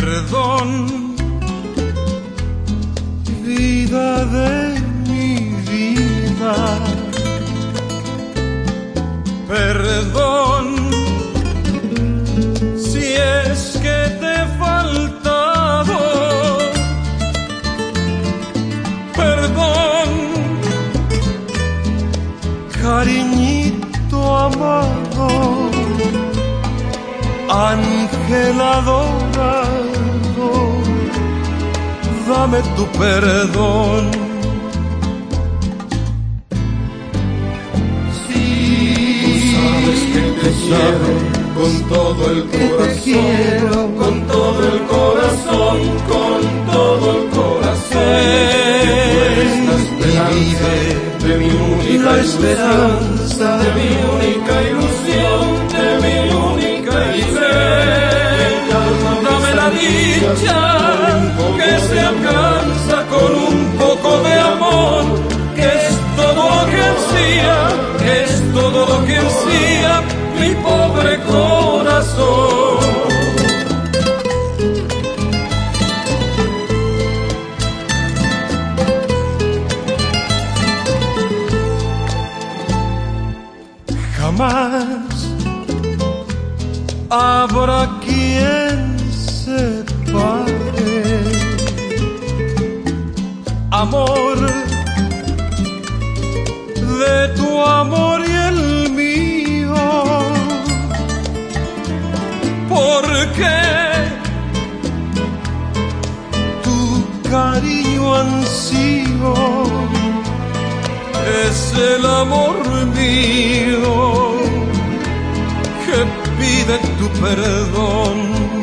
perdón, vida de mi vida, perdón. Si es que te he faltado, perdón, cariñito amado ángel adorado, dame tu perdón. Sabes que te quiero con todo el corazón, con todo el corazón, con todo el corazón. Vive De mi única la ilusión, esperanza de mi única ilusión, que se alcanza con un poco de amor, que es todo lo que ansía, que es todo lo que ansía mi pobre corazón. Jamás habrá quien amor de tu amor y el mío porque tu cariño ansío es el amor mío que pide tu perdón.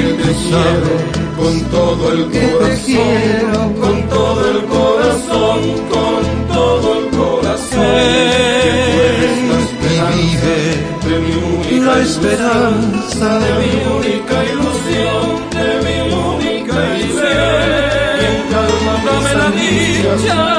te con todo el corazón, con todo el corazón, con todo el corazón. Que de mi única esperanza, de mi única ilusión, de mi única ilusión. Calma dame la dicha.